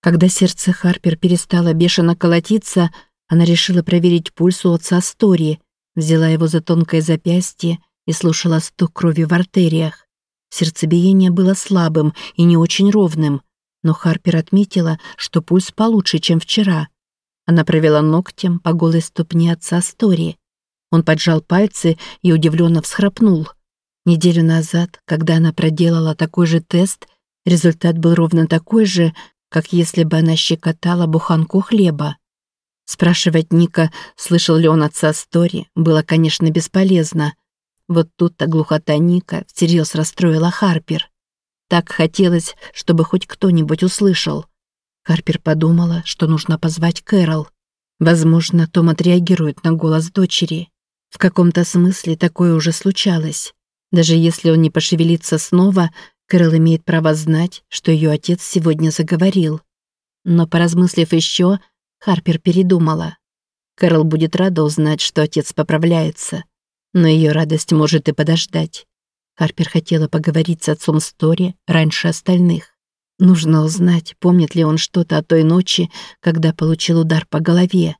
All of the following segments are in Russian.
Когда сердце Харпер перестало бешено колотиться, она решила проверить пульс у отца Стори, взяла его за тонкое запястье и слушала стук крови в артериях. Сердцебиение было слабым и не очень ровным, но Харпер отметила, что пульс получше, чем вчера. Она провела ногтем по голой ступне отца Стори. Он поджал пальцы и удивленно всхрапнул. Неделю назад, когда она проделала такой же тест, результат был ровно такой же, как если бы она щекотала буханку хлеба. Спрашивать Ника, слышал ли он отца Стори, было, конечно, бесполезно. Вот тут-то глухота Ника всерьез расстроила Харпер. Так хотелось, чтобы хоть кто-нибудь услышал. Харпер подумала, что нужно позвать Кэрол. Возможно, Том отреагирует на голос дочери. В каком-то смысле такое уже случалось. Даже если он не пошевелится снова, Кэрол имеет право знать, что ее отец сегодня заговорил. Но поразмыслив еще, Харпер передумала. Кэрол будет рада узнать, что отец поправляется. Но ее радость может и подождать. Харпер хотела поговорить с отцом Стори раньше остальных. Нужно узнать, помнит ли он что-то о той ночи, когда получил удар по голове.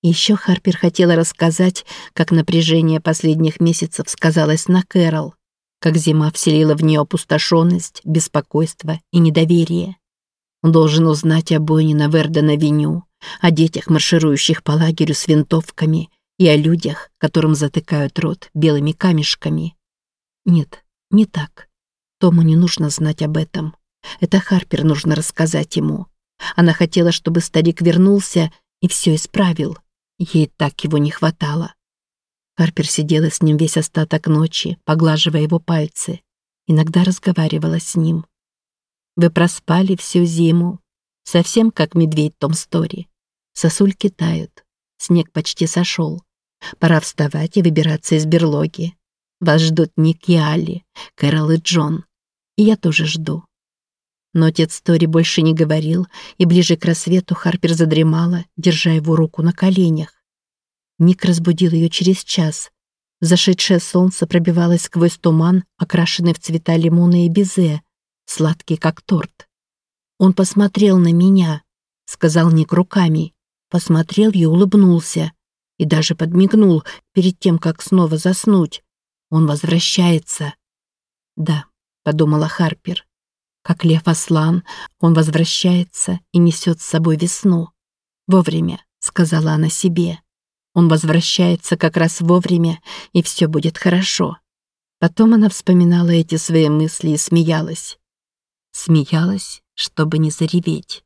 Еще Харпер хотела рассказать, как напряжение последних месяцев сказалось на Кэрол, как зима вселила в нее опустошенность, беспокойство и недоверие. Он должен узнать о бойне на Вердена-Веню, о детях, марширующих по лагерю с винтовками, и о людях, которым затыкают рот белыми камешками. Нет, не так. Тому не нужно знать об этом. Это Харпер нужно рассказать ему. Она хотела, чтобы старик вернулся и все исправил. Ей так его не хватало. Харпер сидела с ним весь остаток ночи, поглаживая его пальцы. Иногда разговаривала с ним. «Вы проспали всю зиму», Совсем как медведь Том Стори. Сосульки тают. Снег почти сошел. Пора вставать и выбираться из берлоги. Вас ждут Ник и Али, Кэрол и Джон. И я тоже жду. Но отец Тори больше не говорил, и ближе к рассвету Харпер задремала, держа его руку на коленях. Ник разбудил ее через час. Зашедшее солнце пробивалось сквозь туман, окрашенный в цвета лимона и безе, сладкий как торт. Он посмотрел на меня, сказал Ник руками. Посмотрел и улыбнулся. И даже подмигнул перед тем, как снова заснуть. Он возвращается. Да, подумала Харпер. Как лев-ослан, он возвращается и несет с собой весну. Вовремя, сказала она себе. Он возвращается как раз вовремя, и все будет хорошо. Потом она вспоминала эти свои мысли и смеялась. Смеялась, чтобы не зареветь.